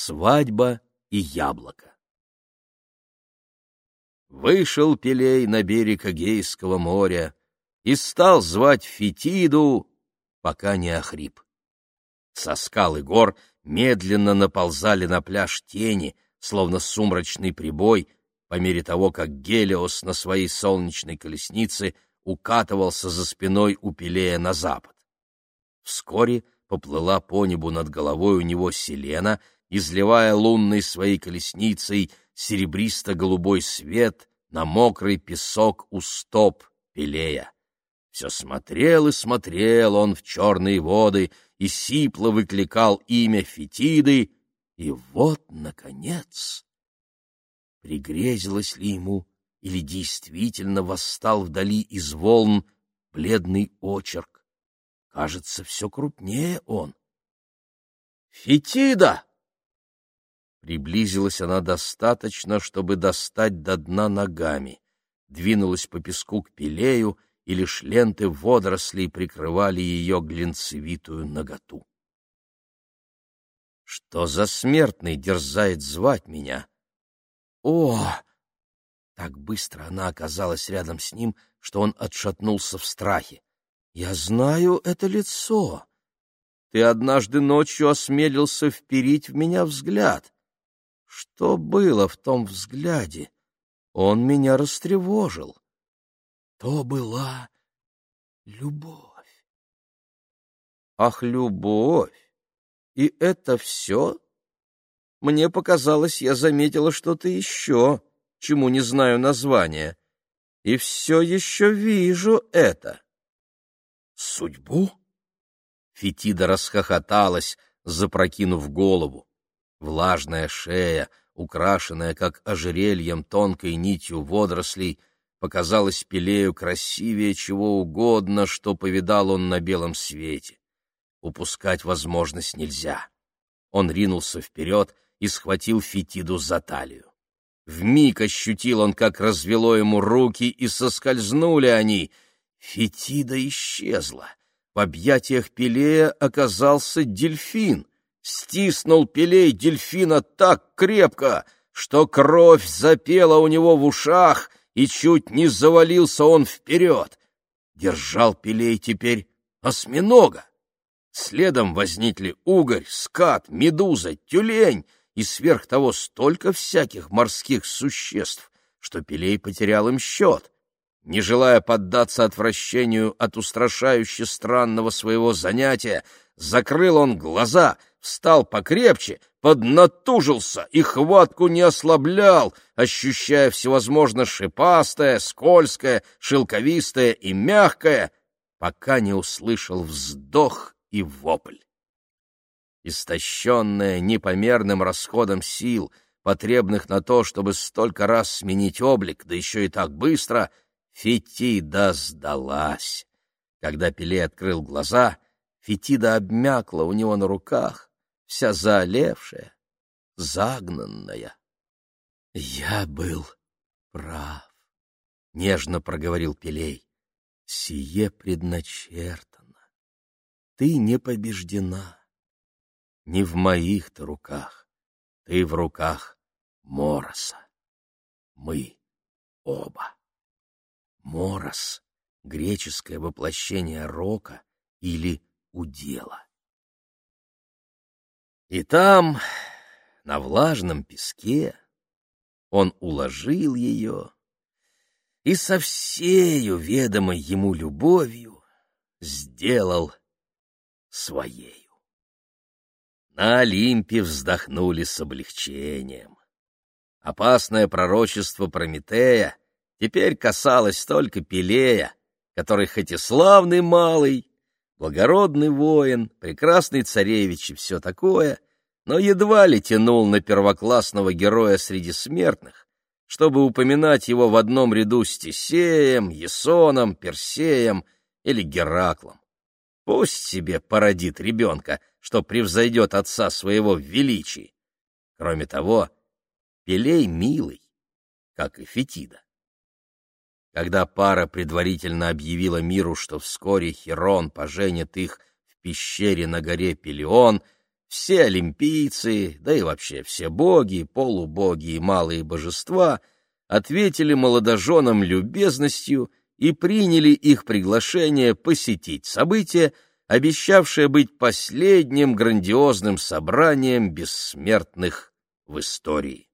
Свадьба и яблоко. Вышел Пелей на берег Агейского моря и стал звать Фетиду, пока не охрип. Со скалы гор медленно наползали на пляж тени, словно сумрачный прибой, по мере того, как Гелиос на своей солнечной колеснице укатывался за спиной у Пелея на запад. Вскоре поплыла по небу над головой у него селена, изливая лунной своей колесницей серебристо-голубой свет на мокрый песок у стоп Пелея. Все смотрел и смотрел он в черные воды и сипло выкликал имя Фетиды, и вот, наконец, пригрезилось ли ему или действительно восстал вдали из волн бледный очерк. Кажется, все крупнее он. «Фетида!» Приблизилась она достаточно, чтобы достать до дна ногами, двинулась по песку к Пелею, и лишь ленты водорослей прикрывали ее глинцевитую наготу. Что за смертный дерзает звать меня? О! Так быстро она оказалась рядом с ним, что он отшатнулся в страхе. Я знаю это лицо. Ты однажды ночью осмелился вперить в меня взгляд. Что было в том взгляде? Он меня растревожил. То была любовь. Ах, любовь! И это все? Мне показалось, я заметила что-то еще, чему не знаю названия. И все еще вижу это. Судьбу? Фетида расхохоталась, запрокинув голову. Влажная шея, украшенная, как ожерельем, тонкой нитью водорослей, показалась Пелею красивее чего угодно, что повидал он на белом свете. Упускать возможность нельзя. Он ринулся вперед и схватил Фетиду за талию. Вмиг ощутил он, как развело ему руки, и соскользнули они. Фетида исчезла. В объятиях Пелея оказался дельфин — стиснул Пелей дельфина так крепко, что кровь запела у него в ушах, и чуть не завалился он вперед. Держал Пелей теперь осьминога. Следом возникли угорь, скат, медуза, тюлень и сверх того столько всяких морских существ, что Пелей потерял им счет. Не желая поддаться отвращению от устрашающе странного своего занятия, закрыл он глаза, встал покрепче, поднатужился и хватку не ослаблял, ощущая всевозможно шипастое, скользкое, шелковистое и мягкое, пока не услышал вздох и вопль. Истощенная непомерным расходом сил, потребных на то, чтобы столько раз сменить облик, да еще и так быстро, Фетида сдалась. Когда Пеле открыл глаза, Фетида обмякла у него на руках, вся заолевшая, загнанная. — Я был прав, — нежно проговорил Пелей. — Сие предначертано. Ты не побеждена. Не в моих-то руках, ты в руках Мороса. Мы оба. Морос — греческое воплощение рока или удела. И там, на влажном песке, он уложил ее и со всею ведомой ему любовью сделал своею. На Олимпе вздохнули с облегчением. Опасное пророчество Прометея теперь касалось только Пелея, который хоть и славный малый, благородный воин, прекрасный царевич и все такое, но едва ли тянул на первоклассного героя среди смертных, чтобы упоминать его в одном ряду с Тесеем, Есоном, Персеем или Гераклом. Пусть себе породит ребенка, что превзойдет отца своего в величии. Кроме того, Пелей милый, как и Фетида. Когда пара предварительно объявила миру, что вскоре Херон поженит их в пещере на горе Пелеон, все олимпийцы, да и вообще все боги, полубоги и малые божества ответили молодоженам любезностью и приняли их приглашение посетить событие, обещавшее быть последним грандиозным собранием бессмертных в истории.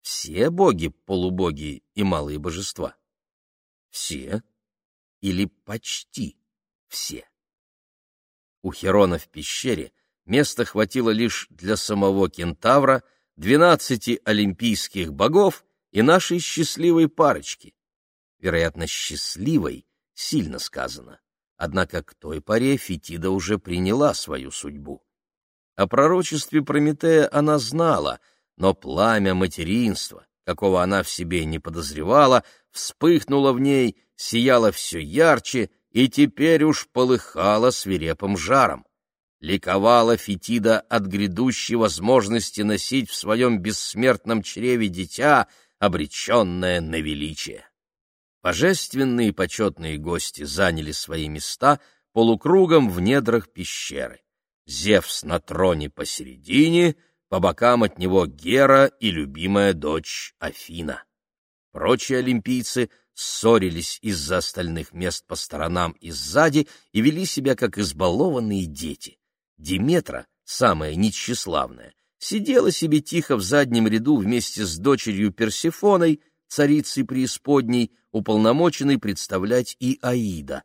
Все боги, полубоги и малые божества? Все или почти все. У Херона в пещере места хватило лишь для самого кентавра, двенадцати олимпийских богов и нашей счастливой парочки. Вероятно, счастливой сильно сказано. Однако к той поре Фетида уже приняла свою судьбу. О пророчестве Прометея она знала, но пламя материнства, какого она в себе не подозревала, вспыхнуло в ней, сияло все ярче и теперь уж полыхало свирепым жаром. Ликовала Фетида от грядущей возможности носить в своем бессмертном чреве дитя, обреченное на величие. Божественные почетные гости заняли свои места полукругом в недрах пещеры. Зевс на троне посередине, по бокам от него Гера и любимая дочь Афина. Прочие олимпийцы ссорились из-за остальных мест по сторонам и сзади и вели себя как избалованные дети. Диметра, самая нечеславная, сидела себе тихо в заднем ряду вместе с дочерью Персефоной, царицей преисподней, уполномоченной представлять и Аида.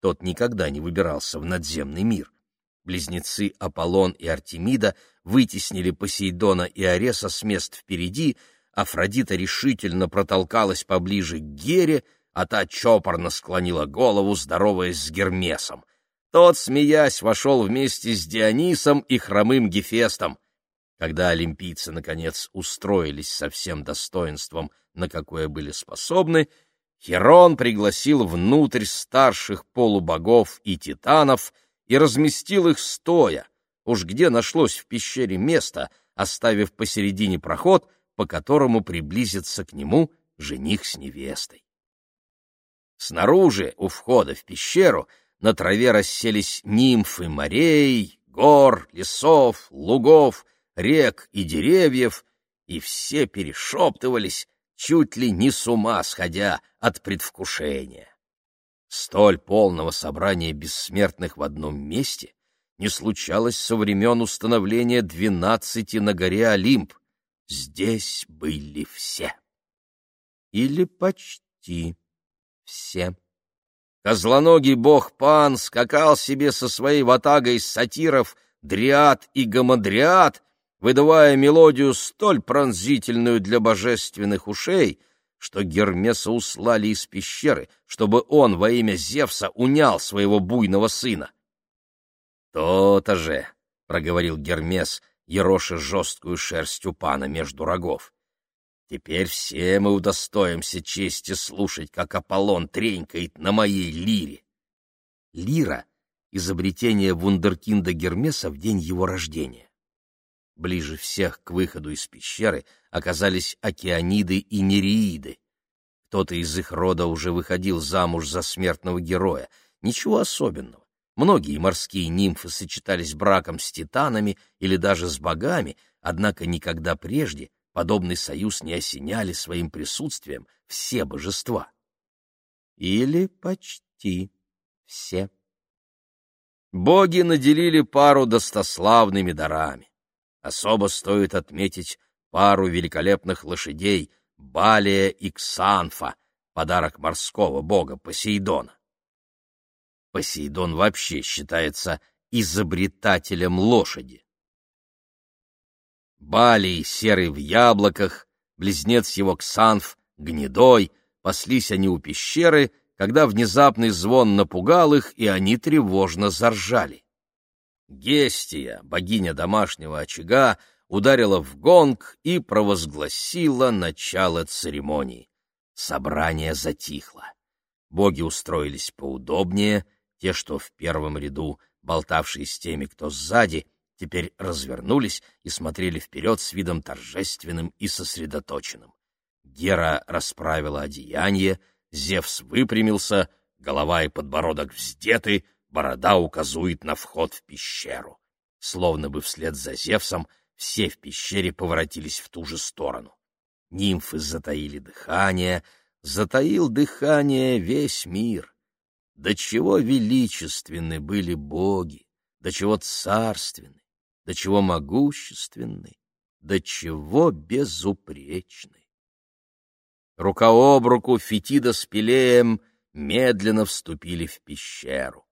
Тот никогда не выбирался в надземный мир. Близнецы Аполлон и Артемида вытеснили Посейдона и Ареса с мест впереди, Афродита решительно протолкалась поближе к Гере, а та чопорно склонила голову, здороваясь с Гермесом. Тот, смеясь, вошел вместе с Дионисом и хромым Гефестом. Когда олимпийцы, наконец, устроились со всем достоинством, на какое были способны, Херон пригласил внутрь старших полубогов и титанов и разместил их стоя, уж где нашлось в пещере место, оставив посередине проход, по которому приблизится к нему жених с невестой. Снаружи, у входа в пещеру, на траве расселись нимфы морей, гор, лесов, лугов, рек и деревьев, и все перешептывались, чуть ли не с ума сходя от предвкушения. Столь полного собрания бессмертных в одном месте не случалось со времен установления двенадцати на горе Олимп. Здесь были все. Или почти все. Козлоногий бог Пан скакал себе со своей ватагой сатиров, дриад и гамадриад, выдавая мелодию столь пронзительную для божественных ушей, что Гермеса услали из пещеры, чтобы он во имя Зевса унял своего буйного сына. «То-то же», — проговорил Гермес, ероша жесткую шерсть пана между рогов. «Теперь все мы удостоимся чести слушать, как Аполлон тренькает на моей лире». Лира — изобретение вундеркинда Гермеса в день его рождения. Ближе всех к выходу из пещеры оказались океаниды и нереиды. Кто-то из их рода уже выходил замуж за смертного героя. Ничего особенного. Многие морские нимфы сочетались браком с титанами или даже с богами, однако никогда прежде подобный союз не осеняли своим присутствием все божества. Или почти все. Боги наделили пару достославными дарами. Особо стоит отметить пару великолепных лошадей Балия и Ксанфа, подарок морского бога Посейдона. Посейдон вообще считается изобретателем лошади. Балий, серый в яблоках, близнец его Ксанф, гнедой, паслись они у пещеры, когда внезапный звон напугал их, и они тревожно заржали. Гестия, богиня домашнего очага, ударила в гонг и провозгласила начало церемонии. Собрание затихло. Боги устроились поудобнее, те, что в первом ряду, болтавшие с теми, кто сзади, теперь развернулись и смотрели вперед с видом торжественным и сосредоточенным. Гера расправила одеяние, Зевс выпрямился, голова и подбородок вздеты, борода указует на вход в пещеру. словно бы вслед за Зевсом все в пещере поворотились в ту же сторону. Нимфы затаили дыхание, затаил дыхание весь мир. До чего величественны были боги, до чего царственны, до чего могущественны, до чего безупречны. Рука об руку Фетида с Пелеем медленно вступили в пещеру.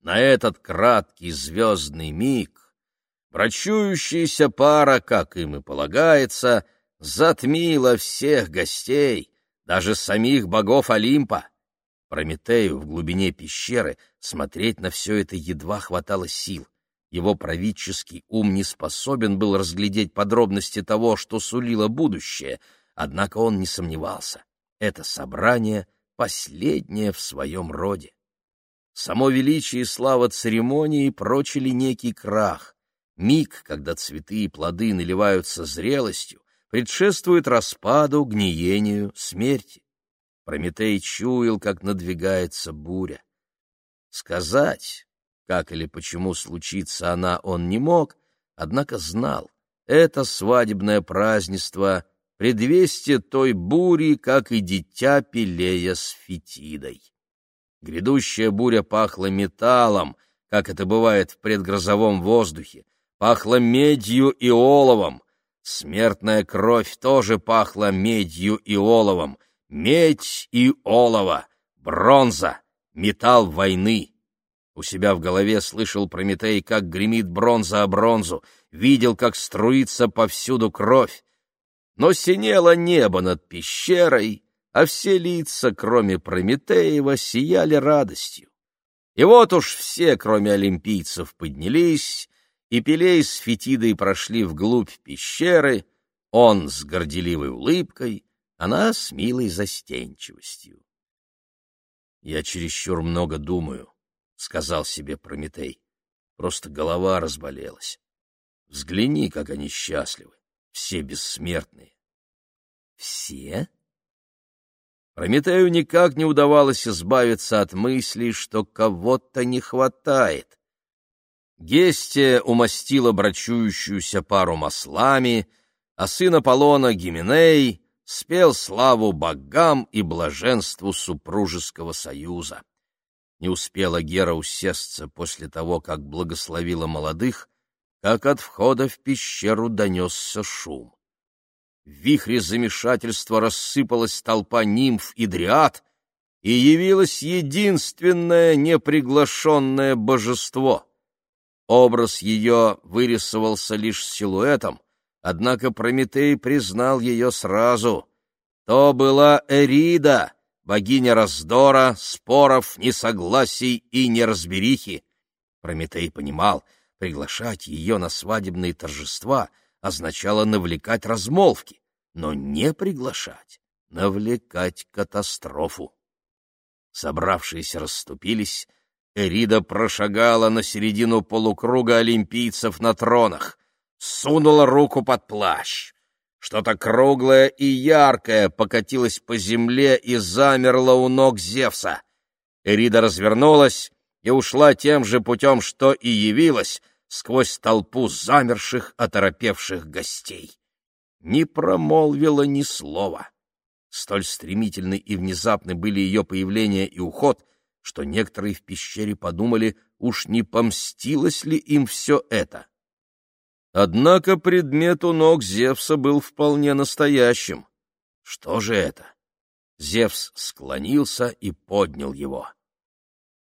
На этот краткий звездный миг брачующаяся пара, как им и полагается, затмила всех гостей, даже самих богов Олимпа. Прометею в глубине пещеры смотреть на все это едва хватало сил. Его правительский ум не способен был разглядеть подробности того, что сулило будущее, однако он не сомневался. Это собрание последнее в своем роде. Само величие и слава церемонии прочили некий крах. Миг, когда цветы и плоды наливаются зрелостью, предшествует распаду, гниению, смерти. Прометей чуял, как надвигается буря. Сказать, как или почему случится она, он не мог, однако знал, это свадебное празднество — предвестие той бури, как и дитя Пелея с Фетидой. Грядущая буря пахла металлом, как это бывает в предгрозовом воздухе, пахла медью и оловом. Смертная кровь тоже пахла медью и оловом. Медь и олово, бронза, металл войны. У себя в голове слышал Прометей, как гремит бронза о бронзу, видел, как струится повсюду кровь. Но синело небо над пещерой, а все лица, кроме Прометеева, сияли радостью. И вот уж все, кроме олимпийцев, поднялись, и Пелей с Фетидой прошли вглубь пещеры, он с горделивой улыбкой, она с милой застенчивостью. Я чересчур много думаю, сказал себе Прометей. Просто голова разболелась. Взгляни, как они счастливы, все бессмертные. Все? Прометею никак не удавалось избавиться от мысли, что кого-то не хватает. Гестия умастила брачующуюся пару маслами, а сын Аполлона Гименей спел славу богам и блаженству супружеского союза. Не успела Гера усесться после того, как благословила молодых, как от входа в пещеру донесся шум. В вихре замешательства рассыпалась толпа нимф и дриад, и явилось единственное неприглашенное божество. Образ ее вырисовался лишь силуэтом, однако Прометей признал ее сразу. То была Эрида, богиня раздора, споров, несогласий и неразберихи. Прометей понимал, приглашать ее на свадебные торжества означало навлекать размолвки, но не приглашать, навлекать катастрофу. Собравшиеся расступились, Эрида прошагала на середину полукруга олимпийцев на тронах, сунула руку под плащ. Что-то круглое и яркое покатилось по земле и замерло у ног Зевса. Эрида развернулась и ушла тем же путем, что и явилась, сквозь толпу замерших, оторопевших гостей. Не промолвила ни слова. Столь стремительны и внезапны были ее появление и уход, что некоторые в пещере подумали, уж не помстилось ли им все это. Однако предмет у ног Зевса был вполне настоящим. Что же это? Зевс склонился и поднял его.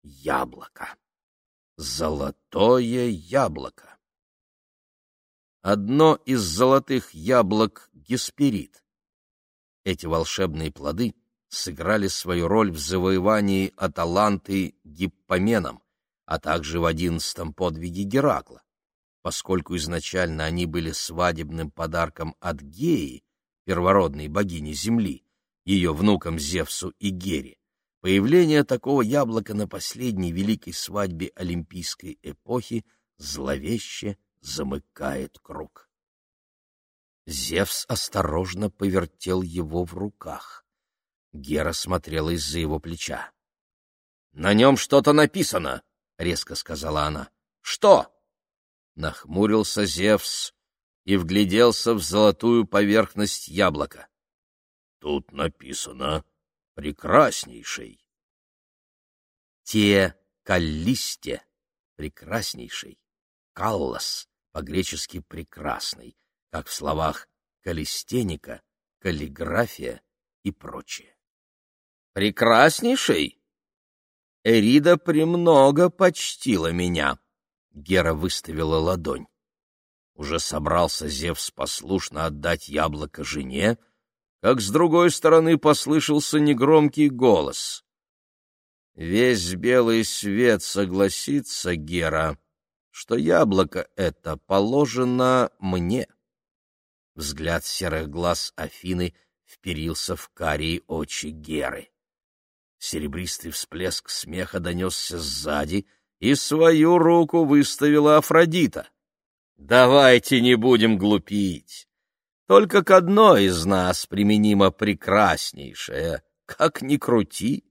Яблоко. Золотое яблоко. Одно из золотых яблок — Гесперид. Эти волшебные плоды сыграли свою роль в завоевании Аталанты Гиппоменом, а также в одиннадцатом подвиге Геракла поскольку изначально они были свадебным подарком от Геи, первородной богини Земли, ее внукам Зевсу и Гере. Появление такого яблока на последней великой свадьбе Олимпийской эпохи зловеще замыкает круг. Зевс осторожно повертел его в руках. Гера смотрела из-за его плеча. — На нем что-то написано, — резко сказала она. — Что? Нахмурился Зевс и вгляделся в золотую поверхность яблока. Тут написано «прекраснейший». Те каллисте, прекраснейший, каллас, по-гречески прекрасный, как в словах калистеника, каллиграфия и прочее. Прекраснейший? Эрида премного почтила меня. Гера выставила ладонь. Уже собрался Зевс послушно отдать яблоко жене, как с другой стороны послышался негромкий голос. «Весь белый свет согласится, Гера, что яблоко это положено мне». Взгляд серых глаз Афины вперился в карие очи Геры. Серебристый всплеск смеха донесся сзади, и свою руку выставила Афродита. «Давайте не будем глупить. Только к одной из нас применимо прекраснейшее, как ни крути.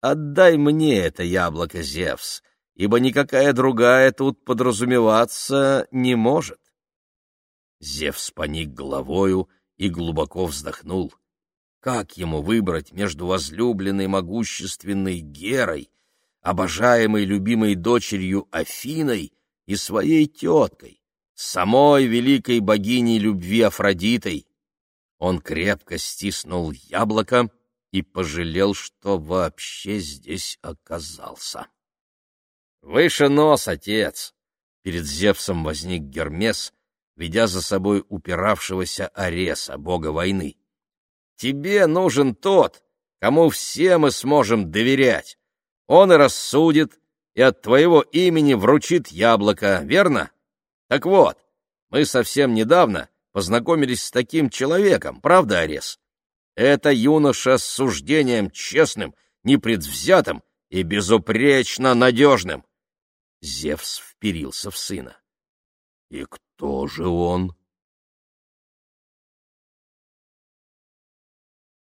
Отдай мне это яблоко, Зевс, ибо никакая другая тут подразумеваться не может». Зевс поник головою и глубоко вздохнул. Как ему выбрать между возлюбленной могущественной Герой, обожаемой любимой дочерью Афиной и своей теткой, самой великой богиней любви Афродитой? Он крепко стиснул яблоко и пожалел, что вообще здесь оказался. «Выше нос, отец!» Перед Зевсом возник Гермес, ведя за собой упиравшегося Ареса, бога войны. Тебе нужен тот, кому все мы сможем доверять. Он и рассудит, и от твоего имени вручит яблоко, верно? Так вот, мы совсем недавно познакомились с таким человеком, правда, Арес? Это юноша с суждением честным, непредвзятым и безупречно надежным. Зевс вперился в сына. — И кто же он?